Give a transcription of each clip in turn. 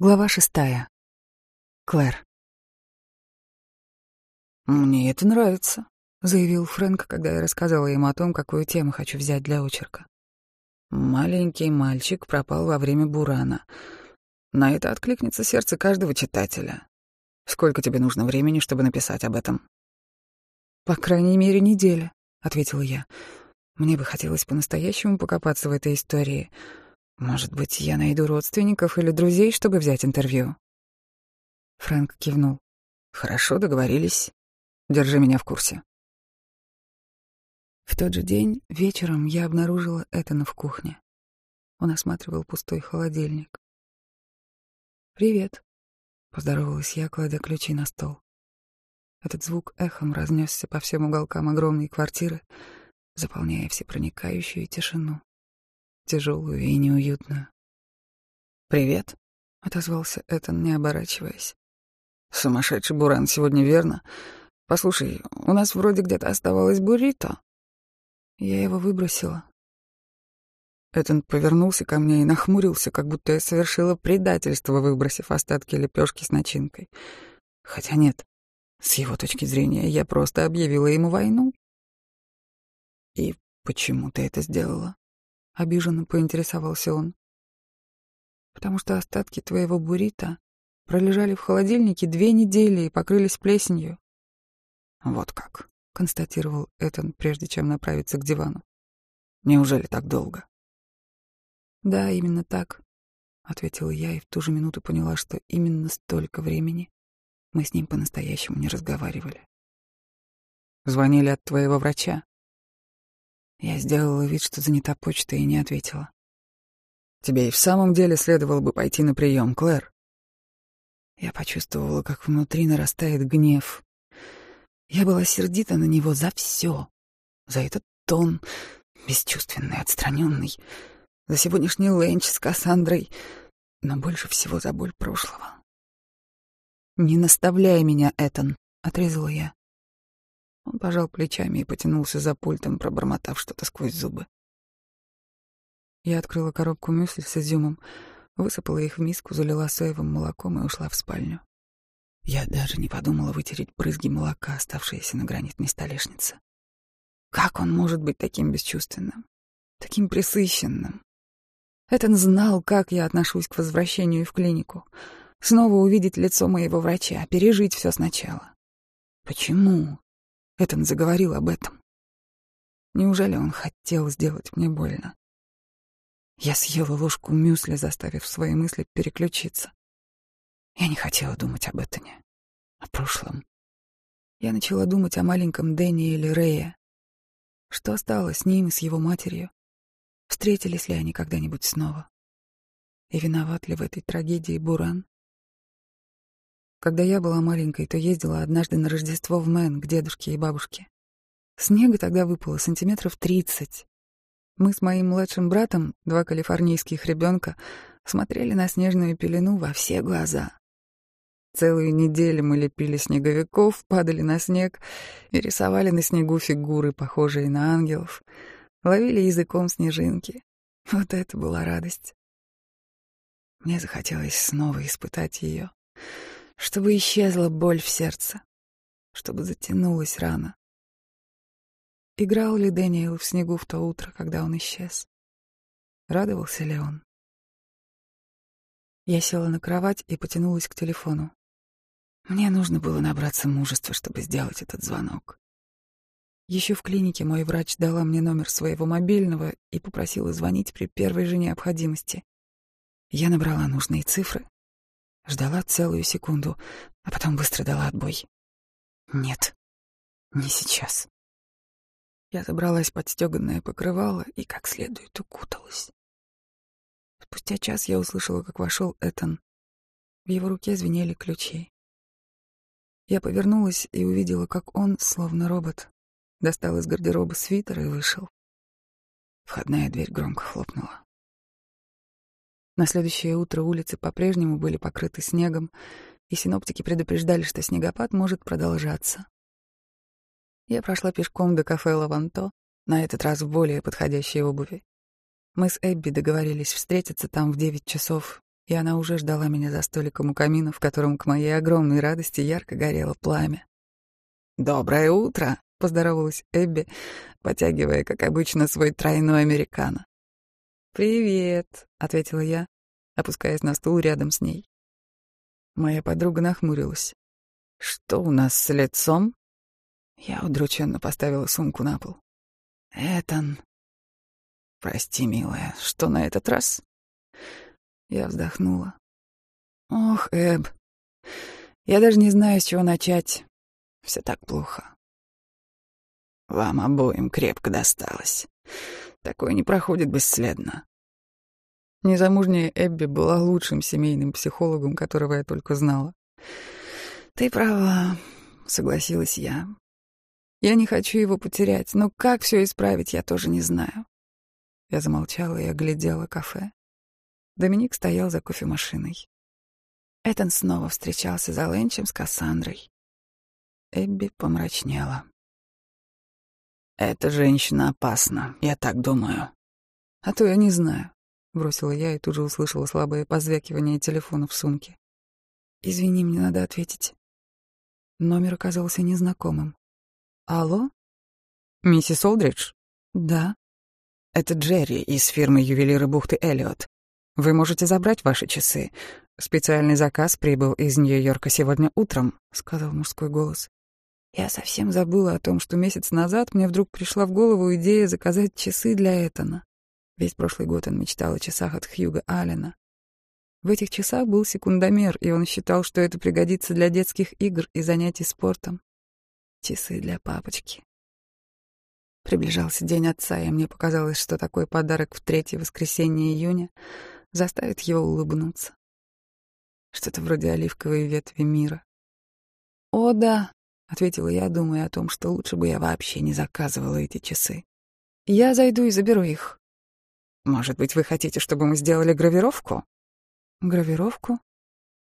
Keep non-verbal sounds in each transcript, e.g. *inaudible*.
Глава шестая. Клэр. «Мне это нравится», — заявил Фрэнк, когда я рассказала ему о том, какую тему хочу взять для очерка. «Маленький мальчик пропал во время бурана. На это откликнется сердце каждого читателя. Сколько тебе нужно времени, чтобы написать об этом?» «По крайней мере, неделя», — ответила я. «Мне бы хотелось по-настоящему покопаться в этой истории». Может быть, я найду родственников или друзей, чтобы взять интервью? Фрэнк кивнул. Хорошо, договорились. Держи меня в курсе. В тот же день вечером я обнаружила Этана в кухне. Он осматривал пустой холодильник. «Привет», — поздоровалась я, кладя ключи на стол. Этот звук эхом разнесся по всем уголкам огромной квартиры, заполняя всепроникающую тишину тяжелую и неуютную. «Привет», — отозвался Этан, не оборачиваясь. «Сумасшедший буран сегодня, верно? Послушай, у нас вроде где-то оставалось буррито». Я его выбросила. Этан повернулся ко мне и нахмурился, как будто я совершила предательство, выбросив остатки лепешки с начинкой. Хотя нет, с его точки зрения, я просто объявила ему войну. «И почему ты это сделала?» — обиженно поинтересовался он. «Потому что остатки твоего буррито пролежали в холодильнике две недели и покрылись плесенью». «Вот как», — констатировал Этан, прежде чем направиться к дивану. «Неужели так долго?» «Да, именно так», — ответила я и в ту же минуту поняла, что именно столько времени мы с ним по-настоящему не разговаривали. «Звонили от твоего врача?» Я сделала вид, что занята почтой и не ответила. «Тебе и в самом деле следовало бы пойти на прием, Клэр». Я почувствовала, как внутри нарастает гнев. Я была сердита на него за все, за этот тон, бесчувственный, отстраненный, за сегодняшний ленч с Кассандрой, но больше всего за боль прошлого. «Не наставляй меня, Этан», — отрезала я. Он пожал плечами и потянулся за пультом, пробормотав что-то сквозь зубы. Я открыла коробку мюсли с изюмом, высыпала их в миску, залила соевым молоком и ушла в спальню. Я даже не подумала вытереть брызги молока, оставшиеся на гранитной столешнице. Как он может быть таким бесчувственным, таким присыщенным? Этон знал, как я отношусь к возвращению в клинику. Снова увидеть лицо моего врача, пережить все сначала. Почему? Этон заговорил об этом. Неужели он хотел сделать мне больно? Я съела ложку мюсли, заставив свои мысли переключиться. Я не хотела думать об Этоне, о прошлом. Я начала думать о маленьком Дэнни или Рэе. Что стало с ним и с его матерью? Встретились ли они когда-нибудь снова? И виноват ли в этой трагедии Буран? Когда я была маленькой, то ездила однажды на Рождество в Мэн к дедушке и бабушке. Снега тогда выпало сантиметров тридцать. Мы с моим младшим братом, два калифорнийских ребенка, смотрели на снежную пелену во все глаза. Целую неделю мы лепили снеговиков, падали на снег и рисовали на снегу фигуры, похожие на ангелов, ловили языком снежинки. Вот это была радость. Мне захотелось снова испытать ее чтобы исчезла боль в сердце, чтобы затянулась рана. Играл ли Дэниел в снегу в то утро, когда он исчез? Радовался ли он? Я села на кровать и потянулась к телефону. Мне нужно было набраться мужества, чтобы сделать этот звонок. Еще в клинике мой врач дала мне номер своего мобильного и попросила звонить при первой же необходимости. Я набрала нужные цифры, Ждала целую секунду, а потом быстро дала отбой. Нет, не сейчас. Я забралась под стёганное покрывало и как следует укуталась. Спустя час я услышала, как вошел Этан. В его руке звенели ключи. Я повернулась и увидела, как он, словно робот, достал из гардероба свитер и вышел. Входная дверь громко хлопнула. На следующее утро улицы по-прежнему были покрыты снегом, и синоптики предупреждали, что снегопад может продолжаться. Я прошла пешком до кафе «Лаванто», на этот раз в более подходящей обуви. Мы с Эбби договорились встретиться там в девять часов и она уже ждала меня за столиком у камина, в котором к моей огромной радости ярко горело пламя. «Доброе утро!» — поздоровалась Эбби, потягивая, как обычно, свой тройной американо. «Привет!» — ответила я, опускаясь на стул рядом с ней. Моя подруга нахмурилась. «Что у нас с лицом?» Я удрученно поставила сумку на пол. «Этан...» «Прости, милая, что на этот раз?» Я вздохнула. «Ох, Эб, я даже не знаю, с чего начать. Все так плохо. Вам обоим крепко досталось. Такое не проходит бесследно. Незамужняя Эбби была лучшим семейным психологом, которого я только знала. «Ты права», — согласилась я. «Я не хочу его потерять, но как все исправить, я тоже не знаю». Я замолчала и оглядела кафе. Доминик стоял за кофемашиной. Этан снова встречался за ленчем с Кассандрой. Эбби помрачнела. «Эта женщина опасна, я так думаю». «А то я не знаю», — бросила я и тут же услышала слабое позвякивание телефона в сумке. «Извини, мне надо ответить». Номер оказался незнакомым. «Алло?» «Миссис Олдридж?» «Да». «Это Джерри из фирмы ювелира бухты Эллиот. Вы можете забрать ваши часы. Специальный заказ прибыл из Нью-Йорка сегодня утром», — сказал мужской голос. Я совсем забыла о том, что месяц назад мне вдруг пришла в голову идея заказать часы для Этана. Весь прошлый год он мечтал о часах от Хьюга Аллена. В этих часах был секундомер, и он считал, что это пригодится для детских игр и занятий спортом. Часы для папочки. Приближался день отца, и мне показалось, что такой подарок в третье воскресенье июня заставит его улыбнуться. Что-то вроде оливковой ветви мира. О, да, ответила я, думая о том, что лучше бы я вообще не заказывала эти часы. Я зайду и заберу их. Может быть, вы хотите, чтобы мы сделали гравировку? Гравировку?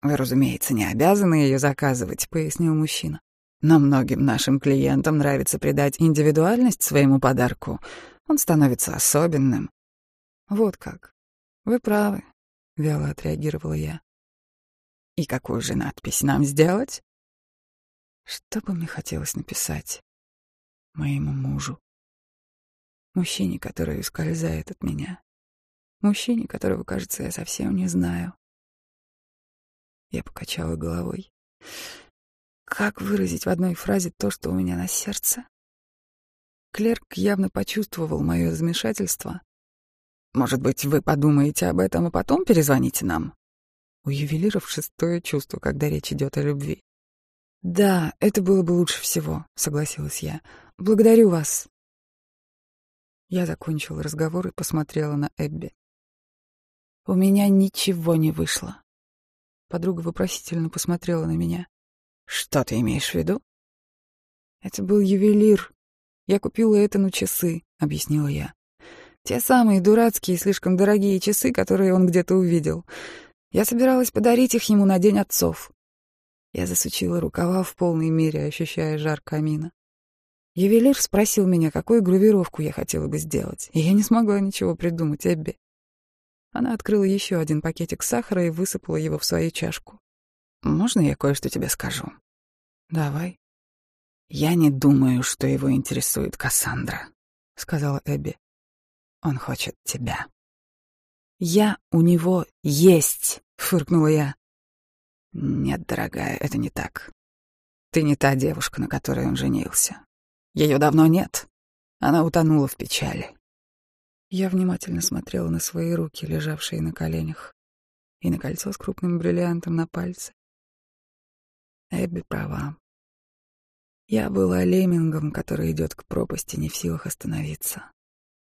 Вы, разумеется, не обязаны ее заказывать, пояснил мужчина. Но многим нашим клиентам нравится придать индивидуальность своему подарку. Он становится особенным. Вот как. Вы правы, вяло отреагировала я. И какую же надпись нам сделать? Что бы мне хотелось написать моему мужу? Мужчине, который ускользает от меня. Мужчине, которого, кажется, я совсем не знаю. Я покачала головой. Как выразить в одной фразе то, что у меня на сердце? Клерк явно почувствовал мое замешательство. «Может быть, вы подумаете об этом, и потом перезвоните нам?» У ювелиров шестое чувство, когда речь идет о любви. «Да, это было бы лучше всего», — согласилась я. «Благодарю вас». Я закончила разговор и посмотрела на Эбби. У меня ничего не вышло. Подруга вопросительно посмотрела на меня. «Что ты имеешь в виду?» «Это был ювелир. Я купила это на часы», — объяснила я. «Те самые дурацкие, слишком дорогие часы, которые он где-то увидел. Я собиралась подарить их ему на День отцов. Я засучила рукава в полной мере, ощущая жар камина. Ювелир спросил меня, какую гравировку я хотела бы сделать, и я не смогла ничего придумать Эбби. Она открыла еще один пакетик сахара и высыпала его в свою чашку. «Можно я кое-что тебе скажу?» «Давай». «Я не думаю, что его интересует Кассандра», — сказала Эбби. «Он хочет тебя». «Я у него есть», — фыркнула я. Нет, дорогая, это не так. Ты не та девушка, на которой он женился. Ее давно нет. Она утонула в печали. Я внимательно смотрела на свои руки, лежавшие на коленях, и на кольцо с крупным бриллиантом на пальце. Эбби права. Я была леммингом, который идет к пропасти, не в силах остановиться.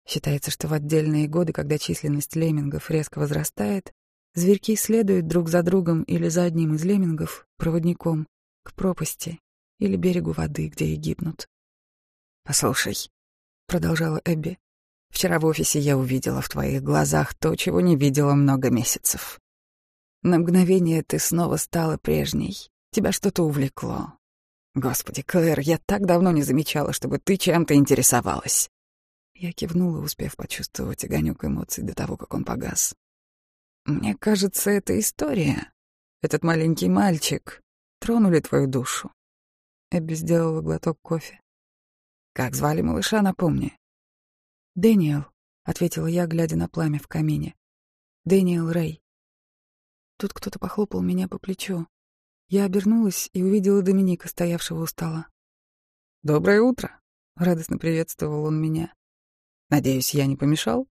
Считается, что в отдельные годы, когда численность леммингов резко возрастает, Зверьки следуют друг за другом или за одним из леммингов, проводником, к пропасти или берегу воды, где и гибнут. «Послушай», — продолжала Эбби, — «вчера в офисе я увидела в твоих глазах то, чего не видела много месяцев. На мгновение ты снова стала прежней, тебя что-то увлекло. Господи, Клэр, я так давно не замечала, чтобы ты чем-то интересовалась». Я кивнула, успев почувствовать огонек эмоций до того, как он погас. Мне кажется, это история. Этот маленький мальчик тронули твою душу. Эбби сделала глоток кофе. Как звали малыша, напомни. Дэниел, ответила я, глядя на пламя в камине. Дэниел Рэй. Тут кто-то похлопал меня по плечу. Я обернулась и увидела Доминика, стоявшего у стола. «Доброе утро!» — радостно приветствовал он меня. «Надеюсь, я не помешал?»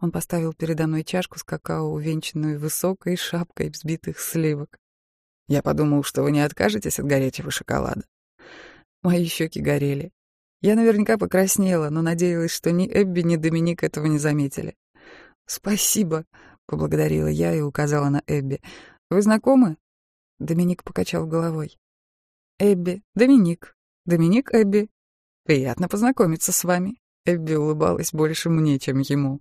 Он поставил передо мной чашку с какао, увенчанную высокой шапкой взбитых сливок. «Я подумал, что вы не откажетесь от горячего шоколада». Мои щеки горели. Я наверняка покраснела, но надеялась, что ни Эбби, ни Доминик этого не заметили. «Спасибо», — поблагодарила я и указала на Эбби. «Вы знакомы?» Доминик покачал головой. «Эбби, Доминик. Доминик, Эбби. Приятно познакомиться с вами». Эбби улыбалась больше мне, чем ему.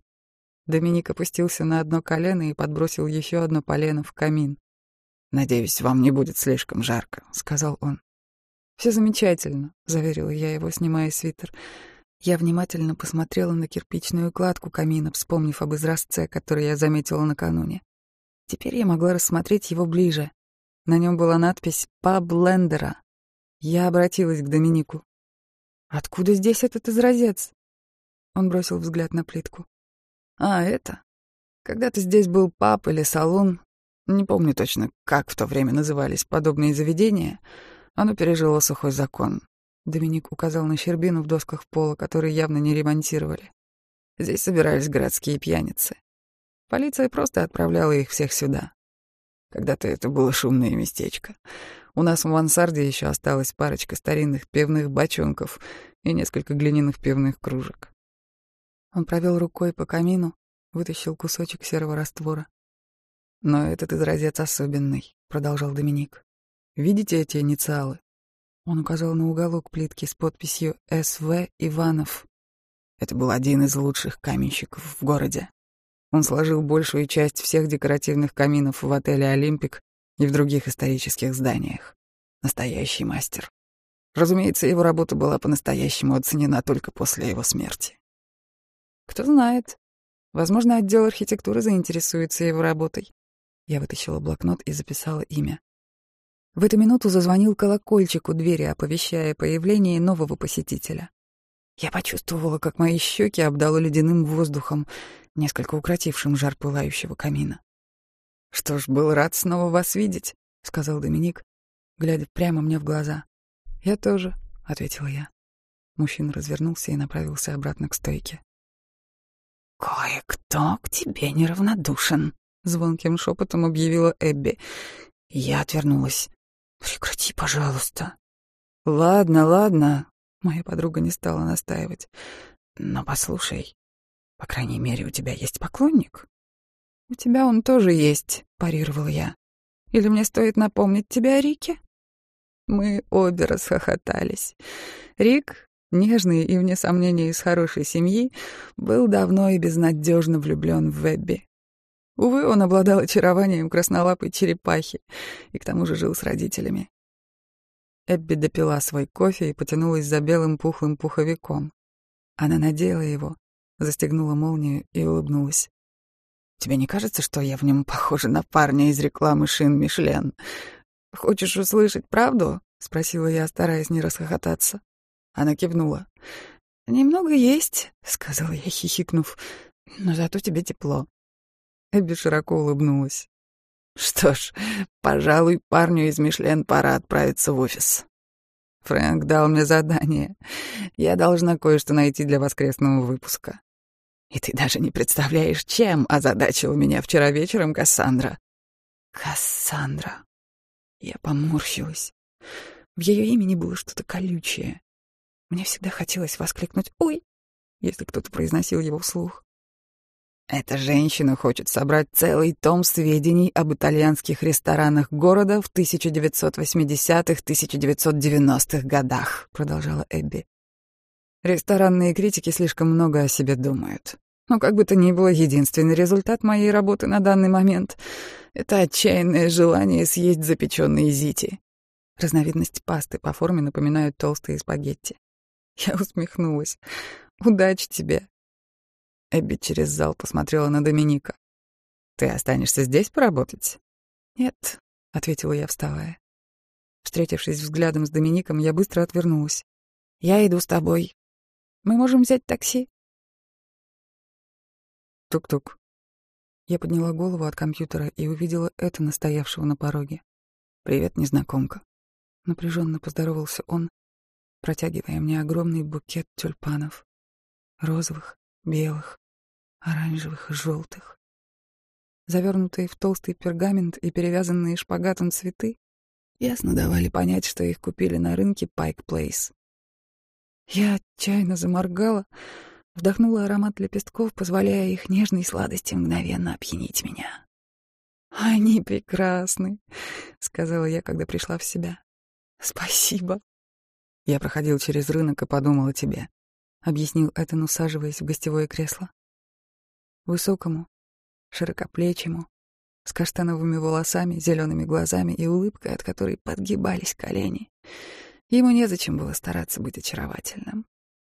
Доминик опустился на одно колено и подбросил еще одно полено в камин. «Надеюсь, вам не будет слишком жарко», — сказал он. Все замечательно», — заверила я его, снимая свитер. Я внимательно посмотрела на кирпичную кладку камина, вспомнив об изразце, который я заметила накануне. Теперь я могла рассмотреть его ближе. На нем была надпись «Паб Лендера». Я обратилась к Доминику. «Откуда здесь этот изразец?» Он бросил взгляд на плитку. «А, это? Когда-то здесь был паб или салон. Не помню точно, как в то время назывались подобные заведения. Оно пережило сухой закон. Доминик указал на щербину в досках пола, которые явно не ремонтировали. Здесь собирались городские пьяницы. Полиция просто отправляла их всех сюда. Когда-то это было шумное местечко. У нас в мансарде еще осталась парочка старинных пивных бочонков и несколько глиняных пивных кружек. Он провел рукой по камину, вытащил кусочек серого раствора. «Но этот изразец особенный», — продолжал Доминик. Видите эти инициалы? Он указал на уголок плитки с подписью «СВ Иванов». Это был один из лучших каменщиков в городе. Он сложил большую часть всех декоративных каминов в отеле «Олимпик» и в других исторических зданиях. Настоящий мастер. Разумеется, его работа была по-настоящему оценена только после его смерти. Кто знает. Возможно, отдел архитектуры заинтересуется его работой. Я вытащила блокнот и записала имя. В эту минуту зазвонил колокольчик у двери, оповещая появление нового посетителя. Я почувствовала, как мои щеки обдало ледяным воздухом, несколько укротившим жар пылающего камина. «Что ж, был рад снова вас видеть», — сказал Доминик, глядя прямо мне в глаза. «Я тоже», — ответила я. Мужчина развернулся и направился обратно к стойке. «Кое-кто к тебе неравнодушен», — звонким шепотом объявила Эбби. Я отвернулась. «Прекрати, пожалуйста». «Ладно, ладно», — моя подруга не стала настаивать. «Но послушай, по крайней мере, у тебя есть поклонник?» «У тебя он тоже есть», — парировал я. «Или мне стоит напомнить тебе о Рике?» Мы обе расхохотались. Рик, нежный и, вне сомнения, из хорошей семьи, был давно и безнадежно влюблен в Вебби. Увы, он обладал очарованием краснолапой черепахи и к тому же жил с родителями. Эбби допила свой кофе и потянулась за белым пухлым пуховиком. Она надела его, застегнула молнию и улыбнулась. «Тебе не кажется, что я в нем похожа на парня из рекламы шин Мишлен? Хочешь услышать правду?» — спросила я, стараясь не расхохотаться. Она кивнула. «Немного есть», — сказала я, хихикнув, — «но зато тебе тепло». Эбби широко улыбнулась. Что ж, пожалуй, парню из Мишлен пора отправиться в офис. Фрэнк дал мне задание. Я должна кое-что найти для воскресного выпуска. И ты даже не представляешь, чем озадачила меня вчера вечером Кассандра. Кассандра. Я поморщилась. В ее имени было что-то колючее. Мне всегда хотелось воскликнуть «Ой!», если кто-то произносил его вслух. Эта женщина хочет собрать целый том сведений об итальянских ресторанах города в 1980-1990-х годах, продолжала Эбби. Ресторанные критики слишком много о себе думают. Но как бы то ни было, единственный результат моей работы на данный момент — это отчаянное желание съесть запеченные зити. Разновидность пасты по форме напоминают толстые спагетти. Я усмехнулась. «Удачи тебе!» Эбби через зал посмотрела на Доминика. Ты останешься здесь поработать? Нет, ответила я, вставая. Встретившись взглядом с Домиником, я быстро отвернулась. Я иду с тобой. Мы можем взять такси. Тук-тук. Я подняла голову от компьютера и увидела это настоявшего на пороге. «Привет, незнакомка». Напряженно поздоровался он, протягивая мне огромный букет тюльпанов. Розовых, белых, оранжевых и желтых. Завернутые в толстый пергамент и перевязанные шпагатом цветы ясно давали понять, что их купили на рынке Пайк Плейс. Я отчаянно заморгала, Вдохнула аромат лепестков, позволяя их нежной сладости мгновенно опьянить меня. «Они прекрасны», — сказала я, когда пришла в себя. «Спасибо». Я проходил через рынок и подумал о тебе, — объяснил Этан, усаживаясь в гостевое кресло. Высокому, широкоплечему, с каштановыми волосами, зелеными глазами и улыбкой, от которой подгибались колени. Ему незачем было стараться быть очаровательным.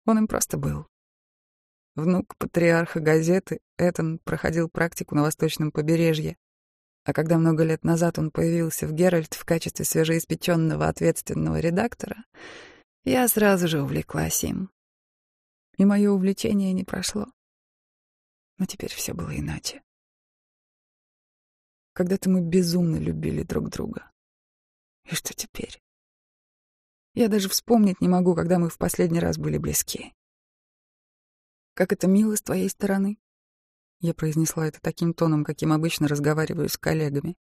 Он им просто был. Внук патриарха газеты, Этан проходил практику на восточном побережье. А когда много лет назад он появился в Геральт в качестве свежеиспеченного ответственного редактора, я сразу же увлеклась им. И мое увлечение не прошло. Но теперь все было иначе. Когда-то мы безумно любили друг друга. И что теперь? Я даже вспомнить не могу, когда мы в последний раз были близки. Как это мило с твоей стороны. Я произнесла это таким тоном, каким обычно разговариваю с коллегами.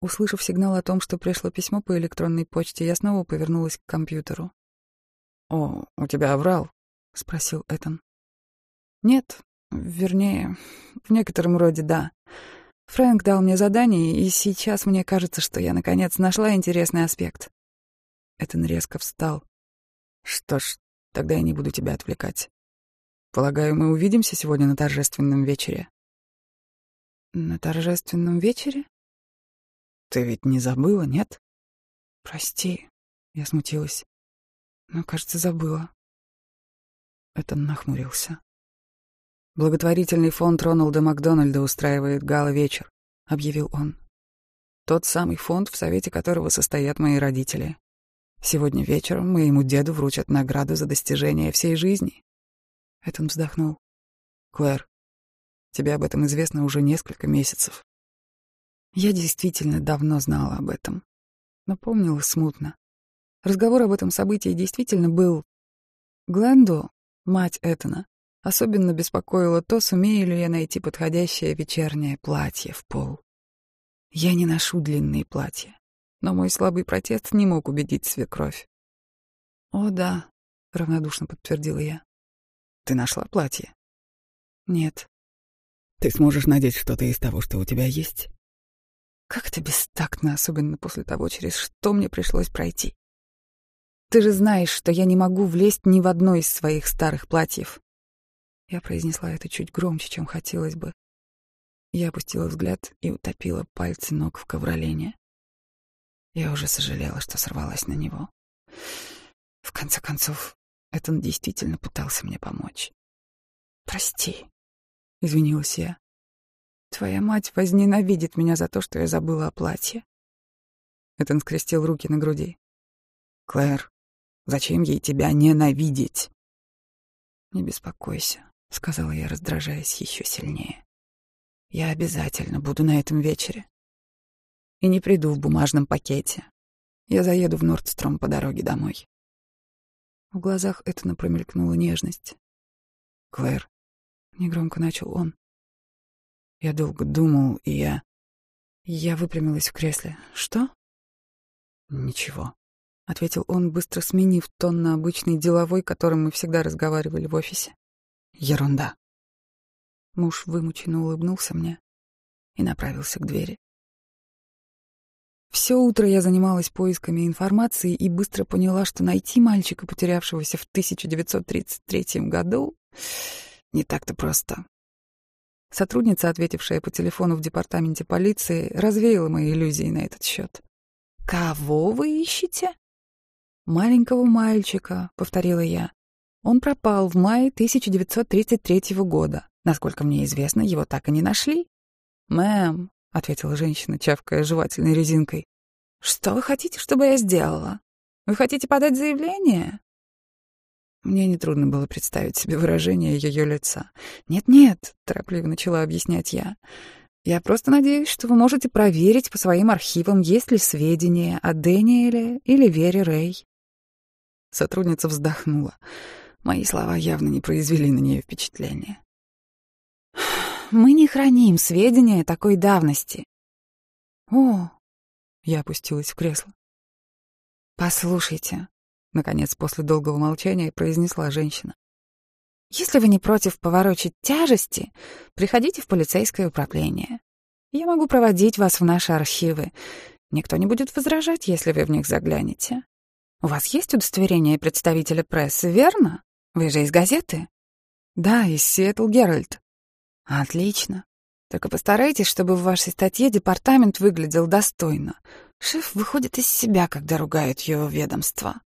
Услышав сигнал о том, что пришло письмо по электронной почте, я снова повернулась к компьютеру. «О, у тебя оврал?» — спросил Этан. «Нет, вернее, в некотором роде да. Фрэнк дал мне задание, и сейчас мне кажется, что я наконец нашла интересный аспект». Этан резко встал. «Что ж, тогда я не буду тебя отвлекать. Полагаю, мы увидимся сегодня на торжественном вечере. На торжественном вечере? Ты ведь не забыла, нет? Прости, я смутилась. Но, кажется, забыла. Это нахмурился. Благотворительный фонд Роналда Макдональда устраивает гала-вечер, объявил он. Тот самый фонд, в совете которого состоят мои родители. Сегодня вечером моему деду вручат награду за достижение всей жизни. Этон вздохнул. «Клэр, тебе об этом известно уже несколько месяцев». Я действительно давно знала об этом, но помнила смутно. Разговор об этом событии действительно был. Гленду, мать Этона, особенно беспокоило то, сумею ли я найти подходящее вечернее платье в пол. Я не ношу длинные платья, но мой слабый протест не мог убедить свекровь. «О, да», — равнодушно подтвердила я. Ты нашла платье? Нет. Ты сможешь надеть что-то из того, что у тебя есть? Как это бестактно, особенно после того, через что мне пришлось пройти. Ты же знаешь, что я не могу влезть ни в одно из своих старых платьев. Я произнесла это чуть громче, чем хотелось бы. Я опустила взгляд и утопила пальцы ног в ковролене. Я уже сожалела, что сорвалась на него. В конце концов, Этон действительно пытался мне помочь. «Прости», — извинилась я. «Твоя мать возненавидит меня за то, что я забыла о платье». Этон скрестил руки на груди. «Клэр, зачем ей тебя ненавидеть?» «Не беспокойся», — сказала я, раздражаясь еще сильнее. «Я обязательно буду на этом вечере. И не приду в бумажном пакете. Я заеду в Нордстром по дороге домой». В глазах Этана промелькнула нежность. «Клэр», — негромко начал он. Я долго думал, и я... Я выпрямилась в кресле. «Что?» «Ничего», — ответил он, быстро сменив тон на обычный деловой, которым мы всегда разговаривали в офисе. «Ерунда». Муж вымученно улыбнулся мне и направился к двери. Все утро я занималась поисками информации и быстро поняла, что найти мальчика, потерявшегося в 1933 году, не так-то просто. Сотрудница, ответившая по телефону в департаменте полиции, развеяла мои иллюзии на этот счет. «Кого вы ищете?» «Маленького мальчика», — повторила я. «Он пропал в мае 1933 года. Насколько мне известно, его так и не нашли. «Мэм», — ответила женщина, чавкая жевательной резинкой, — «что вы хотите, чтобы я сделала? Вы хотите подать заявление?» Мне нетрудно было представить себе выражение ее лица. «Нет-нет», — торопливо начала объяснять я, — «я просто надеюсь, что вы можете проверить по своим архивам, есть ли сведения о Дэниеле или Вере Рэй». Сотрудница вздохнула. Мои слова явно не произвели на нее впечатления. «Мы не храним сведения такой давности». «О!» — я опустилась в кресло. «Послушайте», — наконец после долгого молчания произнесла женщина. «Если вы не против поворочить тяжести, приходите в полицейское управление. Я могу проводить вас в наши архивы. Никто не будет возражать, если вы в них заглянете. У вас есть удостоверение представителя прессы, верно? Вы же из газеты? Да, из Сиэтл Геральт. Отлично. Только постарайтесь, чтобы в вашей статье департамент выглядел достойно. Шеф выходит из себя, когда ругают его ведомство.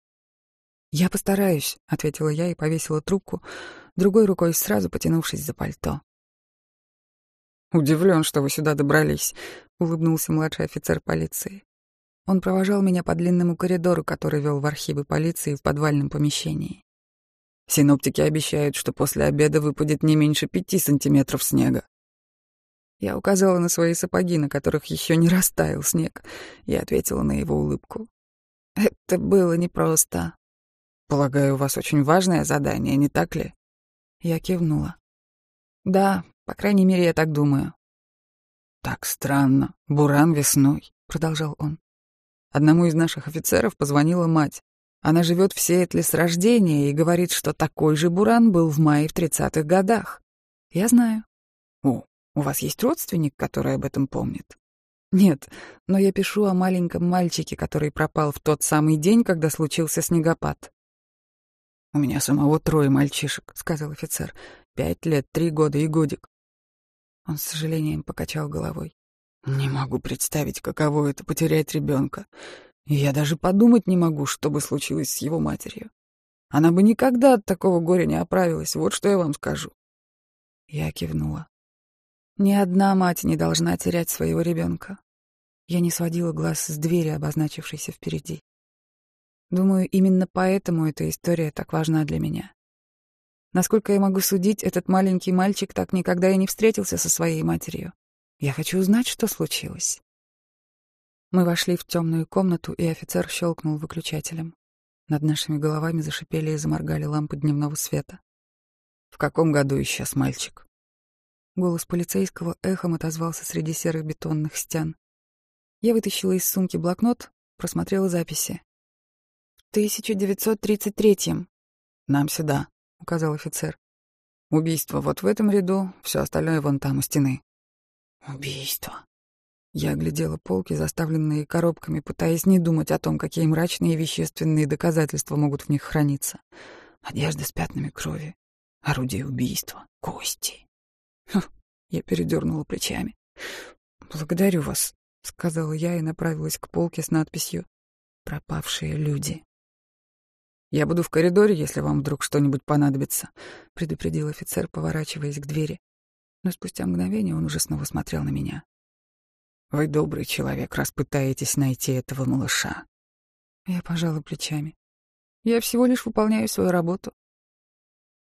«Я постараюсь», — ответила я и повесила трубку, другой рукой сразу потянувшись за пальто. «Удивлен, что вы сюда добрались», — улыбнулся младший офицер полиции. Он провожал меня по длинному коридору, который вел в архивы полиции в подвальном помещении. Синоптики обещают, что после обеда выпадет не меньше пяти сантиметров снега. Я указала на свои сапоги, на которых еще не растаял снег, и ответила на его улыбку. Это было непросто. Полагаю, у вас очень важное задание, не так ли? Я кивнула. Да, по крайней мере, я так думаю. Так странно. Буран весной, продолжал он. Одному из наших офицеров позвонила мать. Она живет в Сиэтле с рождения и говорит, что такой же буран был в мае в тридцатых годах. Я знаю. О, у вас есть родственник, который об этом помнит? Нет, но я пишу о маленьком мальчике, который пропал в тот самый день, когда случился снегопад. «У меня самого трое мальчишек», — сказал офицер. «Пять лет, три года и годик». Он с сожалением покачал головой. Не могу представить, каково это потерять ребенка. Я даже подумать не могу, что бы случилось с его матерью. Она бы никогда от такого горя не оправилась, вот что я вам скажу. Я кивнула. Ни одна мать не должна терять своего ребенка. Я не сводила глаз с двери, обозначившейся впереди. Думаю, именно поэтому эта история так важна для меня. Насколько я могу судить, этот маленький мальчик так никогда и не встретился со своей матерью. Я хочу узнать, что случилось. Мы вошли в темную комнату, и офицер щелкнул выключателем. Над нашими головами зашипели и заморгали лампы дневного света. «В каком году исчез мальчик?» Голос полицейского эхом отозвался среди серых бетонных стен. Я вытащила из сумки блокнот, просмотрела записи. «В 1933-м». «Нам сюда», — указал офицер. «Убийство вот в этом ряду, все остальное вон там у стены». Убийство. Я оглядела полки, заставленные коробками, пытаясь не думать о том, какие мрачные вещественные доказательства могут в них храниться. Одежда с пятнами крови, орудие убийства, кости. Хм, я передернула плечами. «Благодарю вас», — сказала я и направилась к полке с надписью «Пропавшие люди». «Я буду в коридоре, если вам вдруг что-нибудь понадобится», — предупредил офицер, поворачиваясь к двери но спустя мгновение он уже снова смотрел на меня. «Вы добрый человек, раз пытаетесь найти этого малыша». Я пожала плечами. «Я всего лишь выполняю свою работу».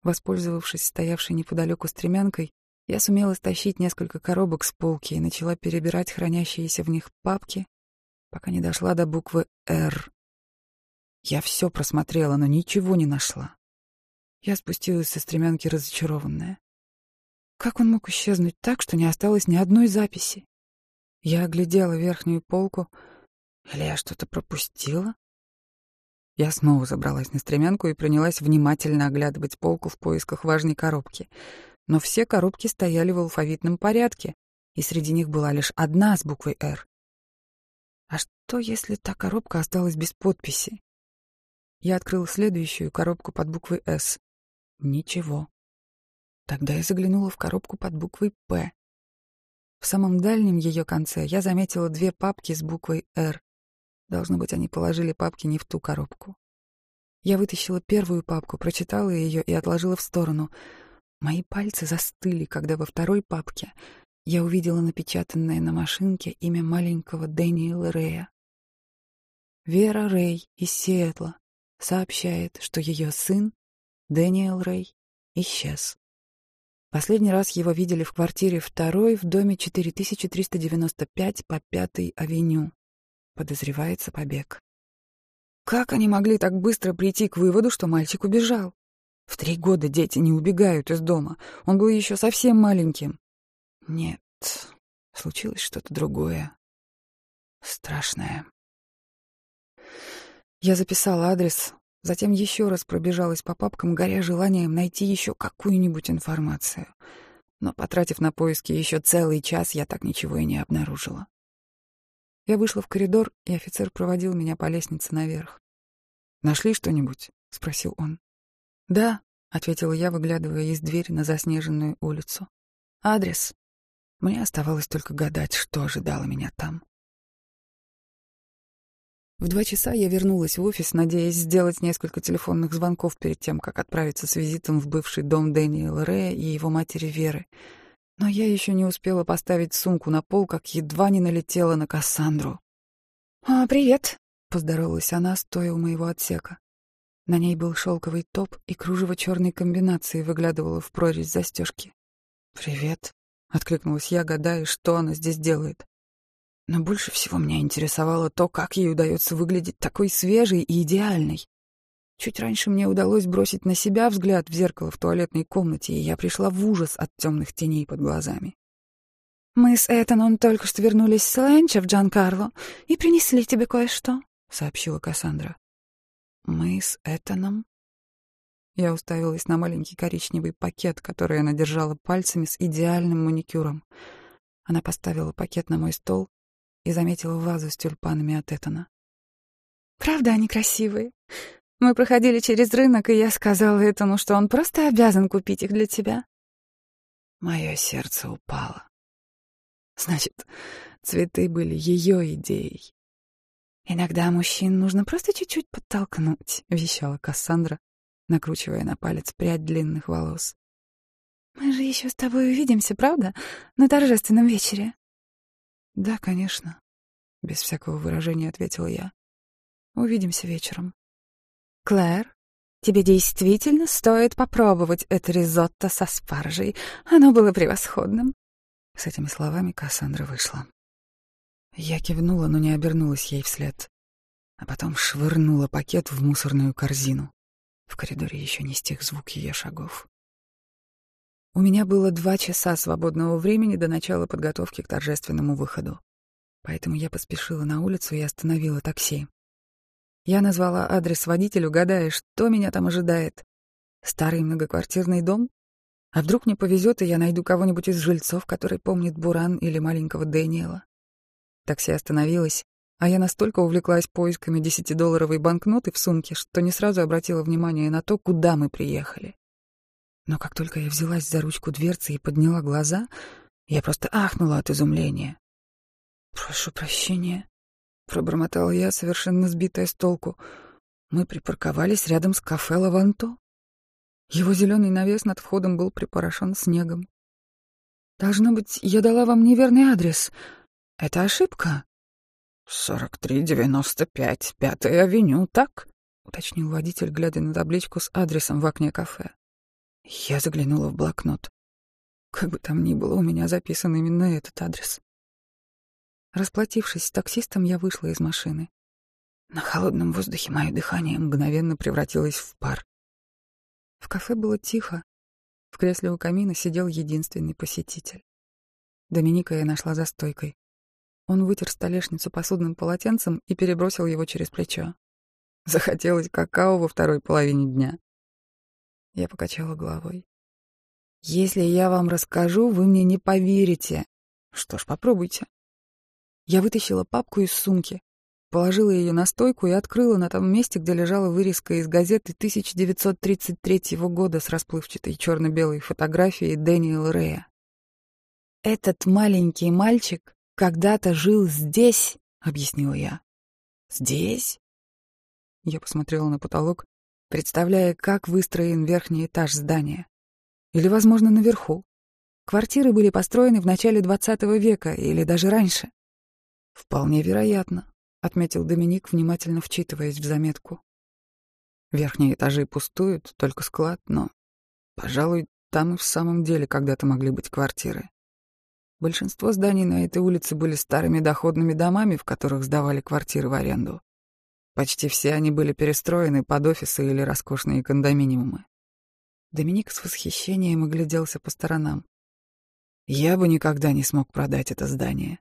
Воспользовавшись стоявшей неподалеку стремянкой, я сумела стащить несколько коробок с полки и начала перебирать хранящиеся в них папки, пока не дошла до буквы «Р». Я все просмотрела, но ничего не нашла. Я спустилась со стремянки разочарованная. Как он мог исчезнуть так, что не осталось ни одной записи? Я оглядела верхнюю полку. Или я что-то пропустила? Я снова забралась на стремянку и принялась внимательно оглядывать полку в поисках важной коробки. Но все коробки стояли в алфавитном порядке, и среди них была лишь одна с буквой «Р». А что, если та коробка осталась без подписи? Я открыла следующую коробку под буквой «С». Ничего. Тогда я заглянула в коробку под буквой «П». В самом дальнем ее конце я заметила две папки с буквой «Р». Должно быть, они положили папки не в ту коробку. Я вытащила первую папку, прочитала ее и отложила в сторону. Мои пальцы застыли, когда во второй папке я увидела напечатанное на машинке имя маленького Дэниела Рэя. Вера Рэй из Сиэтла сообщает, что ее сын, Дэниел Рэй, исчез. Последний раз его видели в квартире второй в доме 4395 по Пятой авеню. Подозревается побег. Как они могли так быстро прийти к выводу, что мальчик убежал? В три года дети не убегают из дома. Он был еще совсем маленьким. Нет, случилось что-то другое. Страшное. Я записала адрес, затем еще раз пробежалась по папкам, горя желанием найти еще какую-нибудь информацию. Но, потратив на поиски еще целый час, я так ничего и не обнаружила. Я вышла в коридор, и офицер проводил меня по лестнице наверх. «Нашли что-нибудь?» — спросил он. «Да», — ответила я, выглядывая из двери на заснеженную улицу. «Адрес». Мне оставалось только гадать, что ожидало меня там. В два часа я вернулась в офис, надеясь сделать несколько телефонных звонков перед тем, как отправиться с визитом в бывший дом Дэниела Рэя и его матери Веры. Но я еще не успела поставить сумку на пол, как едва не налетела на Кассандру. «А, привет», — поздоровалась она, стоя у моего отсека. На ней был шелковый топ, и кружево черной комбинации выглядывало в прорезь застежки. «Привет», — откликнулась я, гадая, что она здесь делает. Но больше всего меня интересовало то, как ей удается выглядеть такой свежей и идеальной. Чуть раньше мне удалось бросить на себя взгляд в зеркало в туалетной комнате, и я пришла в ужас от темных теней под глазами. «Мы с Этаном только что вернулись с Ленча в Джан-Карло и принесли тебе кое-что», — сообщила Кассандра. Мы с Этаном? Я уставилась на маленький коричневый пакет, который она держала пальцами с идеальным маникюром. Она поставила пакет на мой стол и заметила вазу с тюльпанами от Этана. «Правда они красивые? Мы проходили через рынок, и я сказала Этану, что он просто обязан купить их для тебя». Мое сердце упало. Значит, цветы были ее идеей. «Иногда мужчин нужно просто чуть-чуть подтолкнуть», — вещала Кассандра, накручивая на палец прядь длинных волос. «Мы же еще с тобой увидимся, правда? На торжественном вечере». «Да, конечно», — без всякого выражения ответила я. «Увидимся вечером». «Клэр, тебе действительно стоит попробовать это ризотто со спаржей. Оно было превосходным». С этими словами Кассандра вышла. Я кивнула, но не обернулась ей вслед, а потом швырнула пакет в мусорную корзину. В коридоре еще не стих звук ее шагов. У меня было два часа свободного времени до начала подготовки к торжественному выходу. Поэтому я поспешила на улицу и остановила такси. Я назвала адрес водителю, гадая, что меня там ожидает. Старый многоквартирный дом? А вдруг мне повезет, и я найду кого-нибудь из жильцов, который помнит Буран или маленького Дэниела? Такси остановилось, а я настолько увлеклась поисками десятидолларовой банкноты в сумке, что не сразу обратила внимание на то, куда мы приехали. Но как только я взялась за ручку дверцы и подняла глаза, я просто ахнула от изумления. «Прошу прощения», — пробормотала я, совершенно сбитая с толку. Мы припарковались рядом с кафе «Лаванто». Его зеленый навес над входом был припорошен снегом. «Должно быть, я дала вам неверный адрес», это ошибка. «Сорок три девяносто пять, Пятая авеню, так?» — уточнил водитель, глядя на табличку с адресом в окне кафе. Я заглянула в блокнот. Как бы там ни было, у меня записан именно этот адрес. Расплатившись с таксистом, я вышла из машины. На холодном воздухе мое дыхание мгновенно превратилось в пар. В кафе было тихо. В кресле у камина сидел единственный посетитель. Доминика я нашла за стойкой. Он вытер столешницу посудным полотенцем и перебросил его через плечо. Захотелось какао во второй половине дня. Я покачала головой. «Если я вам расскажу, вы мне не поверите. Что ж, попробуйте». Я вытащила папку из сумки, положила ее на стойку и открыла на том месте, где лежала вырезка из газеты 1933 года с расплывчатой черно-белой фотографией Дэниела Рэя. Этот маленький мальчик когда-то жил здесь, — объяснила я. Здесь? Я посмотрела на потолок, представляя, как выстроен верхний этаж здания. Или, возможно, наверху. Квартиры были построены в начале XX века или даже раньше. «Вполне вероятно», — отметил Доминик, внимательно вчитываясь в заметку. «Верхние этажи пустуют, только склад, но, пожалуй, там и в самом деле когда-то могли быть квартиры. Большинство зданий на этой улице были старыми доходными домами, в которых сдавали квартиры в аренду. Почти все они были перестроены под офисы или роскошные кондоминиумы. Доминик с восхищением огляделся по сторонам. «Я бы никогда не смог продать это здание».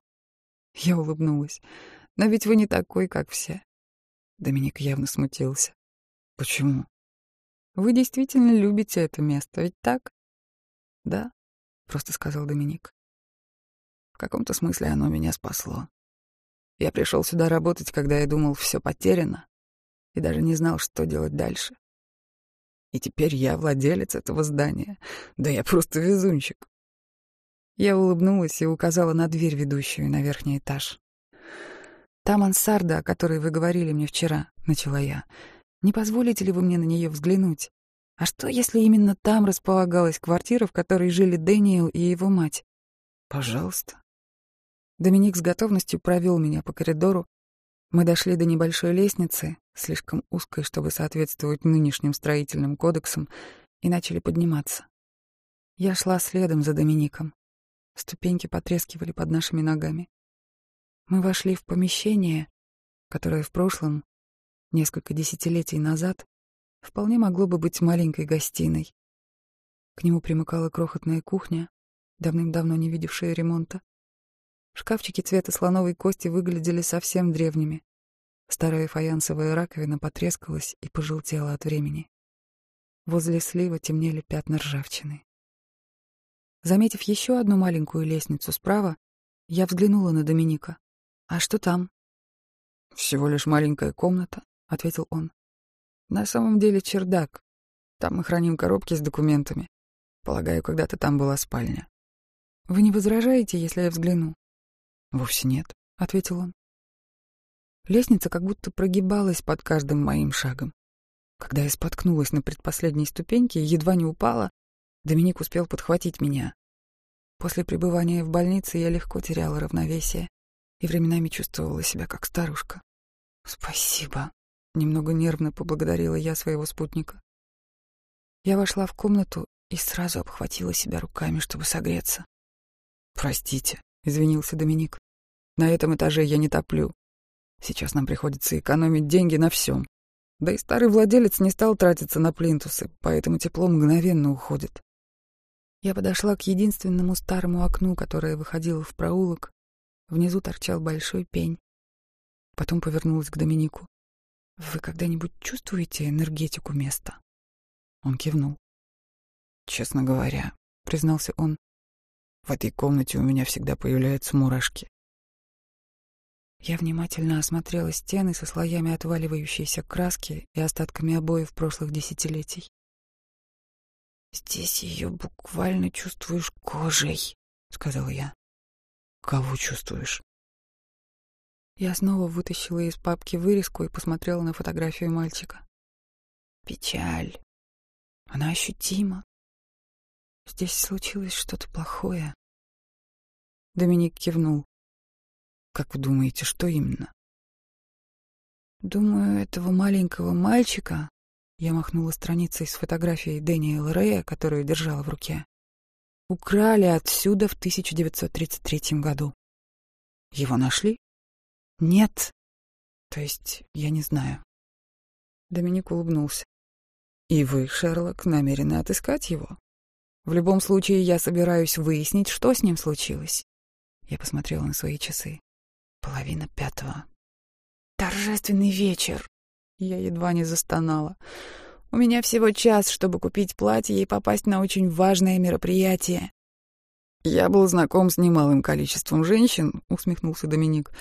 Я улыбнулась. «Но ведь вы не такой, как все». Доминик явно смутился. «Почему?» «Вы действительно любите это место, ведь так?» «Да», — просто сказал Доминик. «В каком-то смысле оно меня спасло. Я пришел сюда работать, когда я думал, все потеряно, и даже не знал, что делать дальше. И теперь я владелец этого здания. Да я просто везунчик. Я улыбнулась и указала на дверь, ведущую на верхний этаж. «Та мансарда, о которой вы говорили мне вчера», — начала я. «Не позволите ли вы мне на нее взглянуть? А что, если именно там располагалась квартира, в которой жили Дэниел и его мать?» «Пожалуйста», Доминик с готовностью провел меня по коридору. Мы дошли до небольшой лестницы, слишком узкой, чтобы соответствовать нынешним строительным кодексам, и начали подниматься. Я шла следом за Домиником. Ступеньки потрескивали под нашими ногами. Мы вошли в помещение, которое в прошлом, несколько десятилетий назад, вполне могло бы быть маленькой гостиной. К нему примыкала крохотная кухня, давным-давно не видевшая ремонта. Шкафчики цвета слоновой кости выглядели совсем древними. Старая фаянсовая раковина потрескалась и пожелтела от времени. Возле слива темнели пятна ржавчины. Заметив еще одну маленькую лестницу справа, я взглянула на Доминика. «А что там?» «Всего лишь маленькая комната», — ответил он. «На самом деле чердак. Там мы храним коробки с документами. Полагаю, когда-то там была спальня». «Вы не возражаете, если я взгляну?» «Вовсе нет», — ответил он. Лестница как будто прогибалась под каждым моим шагом. Когда я споткнулась на предпоследней ступеньке и едва не упала, Доминик успел подхватить меня. После пребывания в больнице я легко теряла равновесие и временами чувствовала себя как старушка. «Спасибо», — немного нервно поблагодарила я своего спутника. Я вошла в комнату и сразу обхватила себя руками, чтобы согреться. «Простите», — извинился Доминик. «На этом этаже я не топлю. Сейчас нам приходится экономить деньги на всем. Да и старый владелец не стал тратиться на плинтусы, поэтому тепло мгновенно уходит». Я подошла к единственному старому окну, которое выходило в проулок. Внизу торчал большой пень. Потом повернулась к Доминику. «Вы когда-нибудь чувствуете энергетику места?» Он кивнул. «Честно говоря», — признался он, в этой комнате у меня всегда появляются мурашки. Я внимательно осмотрела стены со слоями отваливающейся краски и остатками обоев прошлых десятилетий. «Здесь ее буквально чувствуешь кожей», — сказала я. «Кого чувствуешь?» Я снова вытащила из папки вырезку и посмотрела на фотографию мальчика. Печаль. Она ощутима. Здесь случилось что-то плохое. Доминик кивнул. Как вы думаете, что именно? Думаю, этого маленького мальчика, я махнула страницей с фотографией Дэниела Рэя, которую держала в руке, украли отсюда в 1933 году. Его нашли? Нет. То есть, я не знаю. Доминик улыбнулся. И вы, Шерлок, намерены отыскать его? В любом случае, я собираюсь выяснить, что с ним случилось. Я посмотрела на свои часы. Половина пятого. Торжественный вечер. Я едва не застонала. У меня всего час, чтобы купить платье и попасть на очень важное мероприятие. Я был знаком с немалым количеством женщин, усмехнулся Доминик,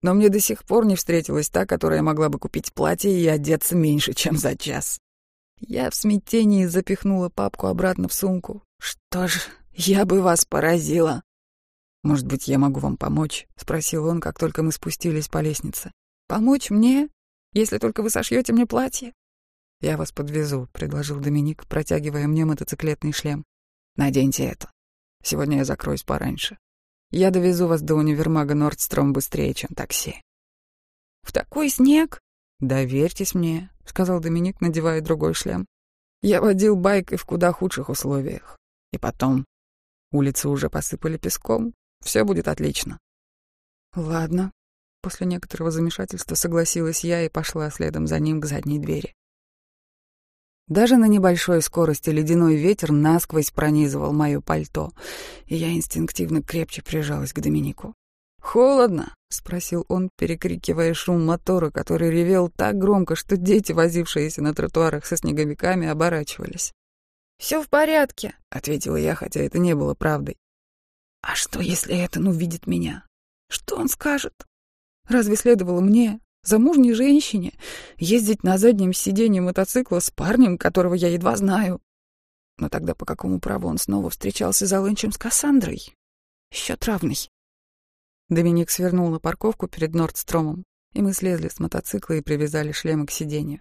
но мне до сих пор не встретилась та, которая могла бы купить платье и одеться меньше, чем за час. Я в смятении запихнула папку обратно в сумку. «Что ж, я бы вас поразила». «Может быть, я могу вам помочь?» — спросил он, как только мы спустились по лестнице. «Помочь мне? Если только вы сошьете мне платье?» «Я вас подвезу», — предложил Доминик, протягивая мне мотоциклетный шлем. «Наденьте это. Сегодня я закроюсь пораньше. Я довезу вас до универмага Нордстром быстрее, чем такси». «В такой снег?» «Доверьтесь мне», — сказал Доминик, надевая другой шлем. «Я водил байк и в куда худших условиях. И потом, улицы уже посыпали песком. Все будет отлично». «Ладно». После некоторого замешательства согласилась я и пошла следом за ним к задней двери. Даже на небольшой скорости ледяной ветер насквозь пронизывал мое пальто, и я инстинктивно крепче прижалась к Доминику. «Холодно?» — спросил он, перекрикивая шум мотора, который ревел так громко, что дети, возившиеся на тротуарах со снеговиками, оборачивались. «Все в порядке», — ответила я, хотя это не было правдой. «А что, если Этан увидит меня? Что он скажет? Разве следовало мне, замужней женщине, ездить на заднем сиденье мотоцикла с парнем, которого я едва знаю. Но тогда по какому праву он снова встречался за лынчем с Кассандрой? Счет равный. Доминик свернул на парковку перед Нордстромом, и мы слезли с мотоцикла и привязали шлемы к сиденью.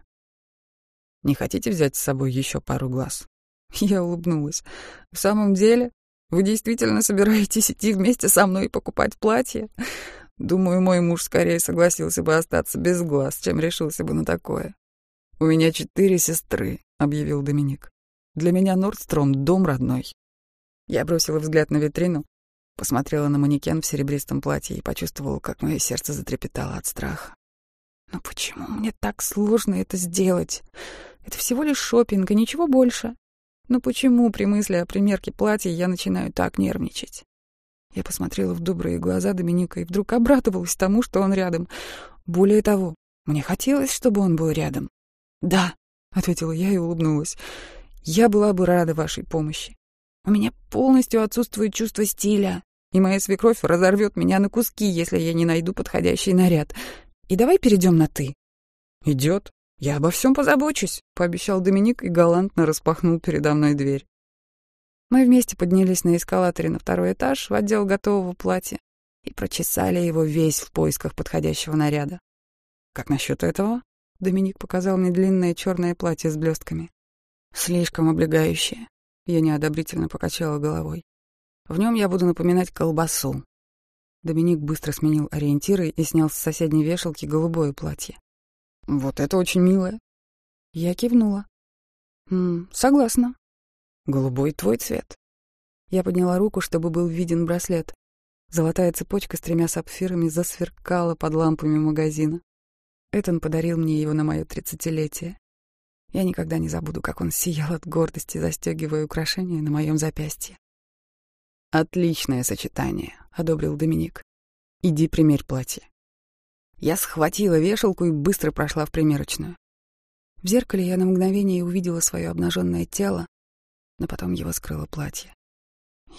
«Не хотите взять с собой еще пару глаз?» *laughs* Я улыбнулась. «В самом деле, вы действительно собираетесь идти вместе со мной и покупать платье? *laughs* Думаю, мой муж скорее согласился бы остаться без глаз, чем решился бы на такое. «У меня четыре сестры», — объявил Доминик. «Для меня Нордстром — дом родной». Я бросила взгляд на витрину, посмотрела на манекен в серебристом платье и почувствовала, как мое сердце затрепетало от страха. «Но почему мне так сложно это сделать? Это всего лишь шопинг и ничего больше. Но почему при мысли о примерке платья я начинаю так нервничать?» Я посмотрела в добрые глаза Доминика и вдруг обрадовалась тому, что он рядом. Более того, мне хотелось, чтобы он был рядом. «Да», — ответила я и улыбнулась, — «я была бы рада вашей помощи. У меня полностью отсутствует чувство стиля, и моя свекровь разорвет меня на куски, если я не найду подходящий наряд. И давай перейдем на «ты». «Идет. Я обо всем позабочусь», — пообещал Доминик и галантно распахнул передо мной дверь. Мы вместе поднялись на эскалаторе на второй этаж в отдел готового платья и прочесали его весь в поисках подходящего наряда. «Как насчет этого?» — Доминик показал мне длинное черное платье с блестками. «Слишком облегающее». Я неодобрительно покачала головой. «В нем я буду напоминать колбасу». Доминик быстро сменил ориентиры и снял с соседней вешалки голубое платье. «Вот это очень милое». Я кивнула. «М -м, «Согласна. Голубой твой цвет. Я подняла руку, чтобы был виден браслет. Золотая цепочка с тремя сапфирами засверкала под лампами магазина. Этон подарил мне его на мое тридцатилетие. Я никогда не забуду, как он сиял от гордости, застегивая украшения на моем запястье. «Отличное сочетание», — одобрил Доминик. «Иди примерь платье». Я схватила вешалку и быстро прошла в примерочную. В зеркале я на мгновение увидела свое обнаженное тело, но потом его скрыло платье.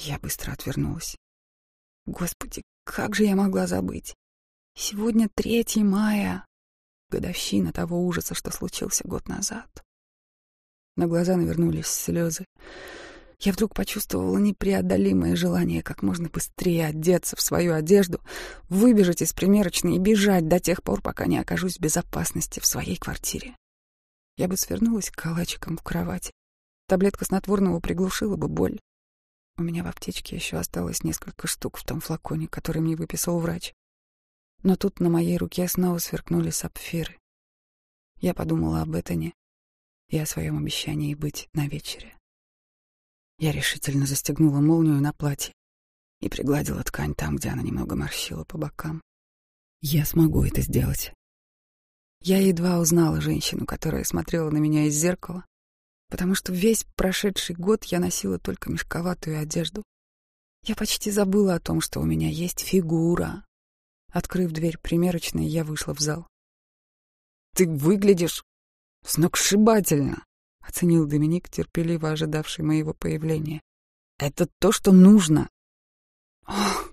Я быстро отвернулась. Господи, как же я могла забыть? Сегодня 3 мая, годовщина того ужаса, что случился год назад. На глаза навернулись слезы. Я вдруг почувствовала непреодолимое желание как можно быстрее одеться в свою одежду, выбежать из примерочной и бежать до тех пор, пока не окажусь в безопасности в своей квартире. Я бы свернулась калачиком в кровати, Таблетка снотворного приглушила бы боль. У меня в аптечке еще осталось несколько штук в том флаконе, который мне выписал врач. Но тут на моей руке снова сверкнули сапфиры. Я подумала об Этане и о своем обещании быть на вечере. Я решительно застегнула молнию на платье и пригладила ткань там, где она немного морщила по бокам. Я смогу это сделать. Я едва узнала женщину, которая смотрела на меня из зеркала, потому что весь прошедший год я носила только мешковатую одежду. Я почти забыла о том, что у меня есть фигура. Открыв дверь примерочной, я вышла в зал. «Ты выглядишь сногсшибательно», — оценил Доминик, терпеливо ожидавший моего появления. «Это то, что нужно». «Ох,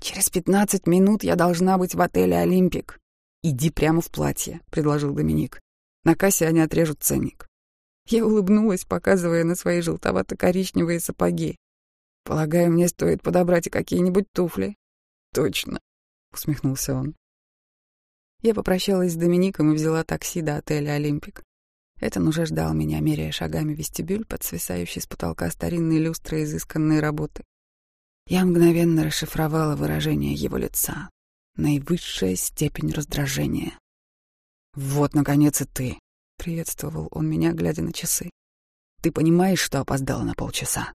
через пятнадцать минут я должна быть в отеле «Олимпик». «Иди прямо в платье», — предложил Доминик. «На кассе они отрежут ценник». Я улыбнулась, показывая на свои желтовато-коричневые сапоги. «Полагаю, мне стоит подобрать и какие-нибудь туфли». «Точно», — усмехнулся он. Я попрощалась с Домиником и взяла такси до отеля «Олимпик». Этон уже ждал меня, меряя шагами вестибюль под свисающей с потолка старинной люстрой изысканной работы. Я мгновенно расшифровала выражение его лица. Наивысшая степень раздражения. «Вот, наконец, и ты!» — приветствовал он меня, глядя на часы. «Ты понимаешь, что опоздала на полчаса?»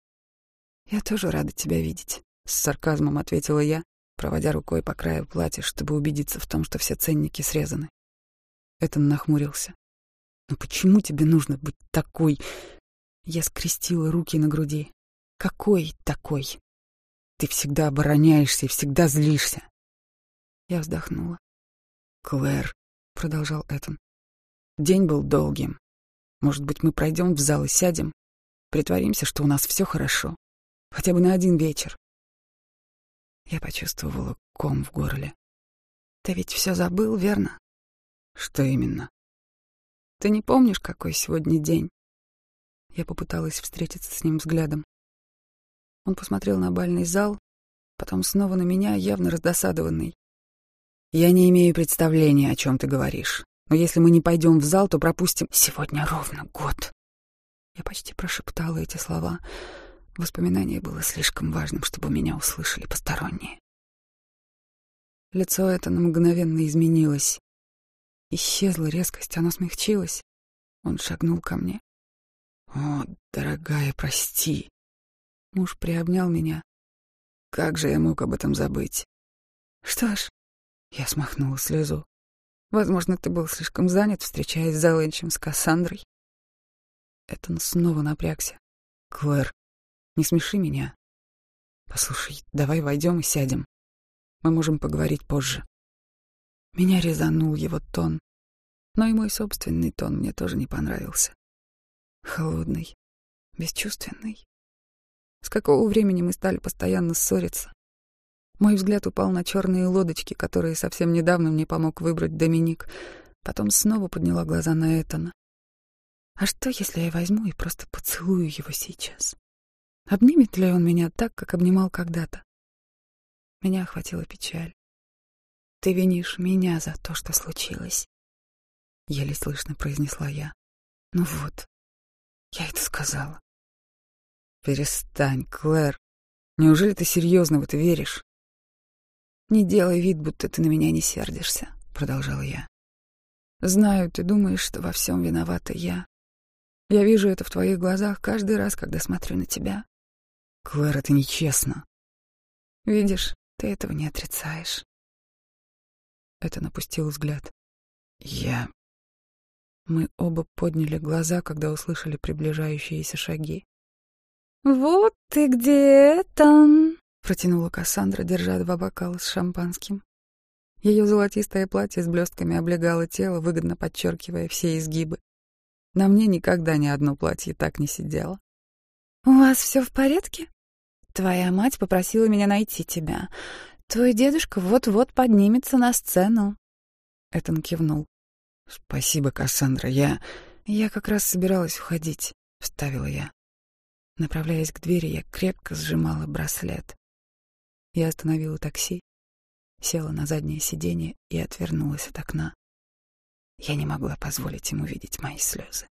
«Я тоже рада тебя видеть», — с сарказмом ответила я, проводя рукой по краю платья, чтобы убедиться в том, что все ценники срезаны. Этон нахмурился. «Ну почему тебе нужно быть такой?» Я скрестила руки на груди. «Какой такой?» «Ты всегда обороняешься и всегда злишься». Я вздохнула. «Клэр», — продолжал Этон, — «день был долгим. Может быть, мы пройдем в зал и сядем? Притворимся, что у нас все хорошо. Хотя бы на один вечер. Я почувствовала ком в горле. Ты ведь все забыл, верно? Что именно? Ты не помнишь, какой сегодня день? Я попыталась встретиться с ним взглядом. Он посмотрел на бальный зал, потом снова на меня, явно раздосадованный. Я не имею представления, о чем ты говоришь. Но если мы не пойдем в зал, то пропустим... Сегодня ровно год. Я почти прошептала эти слова, Воспоминание было слишком важным, чтобы меня услышали посторонние. Лицо это на мгновенно изменилось. Исчезла резкость, оно смягчилось. Он шагнул ко мне. «О, дорогая, прости!» Муж приобнял меня. «Как же я мог об этом забыть?» «Что ж...» Я смахнула слезу. «Возможно, ты был слишком занят, встречаясь за Лэнчем с Кассандрой». Этон снова напрягся. «Клэр, не смеши меня. Послушай, давай войдем и сядем. Мы можем поговорить позже. Меня резанул его тон, но и мой собственный тон мне тоже не понравился. Холодный, бесчувственный. С какого времени мы стали постоянно ссориться? Мой взгляд упал на черные лодочки, которые совсем недавно мне помог выбрать Доминик. Потом снова подняла глаза на Этана. А что, если я возьму и просто поцелую его сейчас? Обнимет ли он меня так, как обнимал когда-то? Меня охватила печаль. Ты винишь меня за то, что случилось. Еле слышно произнесла я. Ну вот, я это сказала. Перестань, Клэр. Неужели ты серьезно в это веришь? Не делай вид, будто ты на меня не сердишься, продолжала я. Знаю, ты думаешь, что во всем виновата я. Я вижу это в твоих глазах каждый раз, когда смотрю на тебя. Клэр, это нечестно. Видишь, ты этого не отрицаешь. Это напустил взгляд. Я... Мы оба подняли глаза, когда услышали приближающиеся шаги. «Вот ты где там!» — протянула Кассандра, держа два бокала с шампанским. Ее золотистое платье с блестками облегало тело, выгодно подчеркивая все изгибы. На мне никогда ни одно платье так не сидело. «У вас все в порядке? Твоя мать попросила меня найти тебя. Твой дедушка вот-вот поднимется на сцену». Этон кивнул. «Спасибо, Кассандра, я...» «Я как раз собиралась уходить», — вставила я. Направляясь к двери, я крепко сжимала браслет. Я остановила такси, села на заднее сиденье и отвернулась от окна. Я не могла позволить ему видеть мои слезы.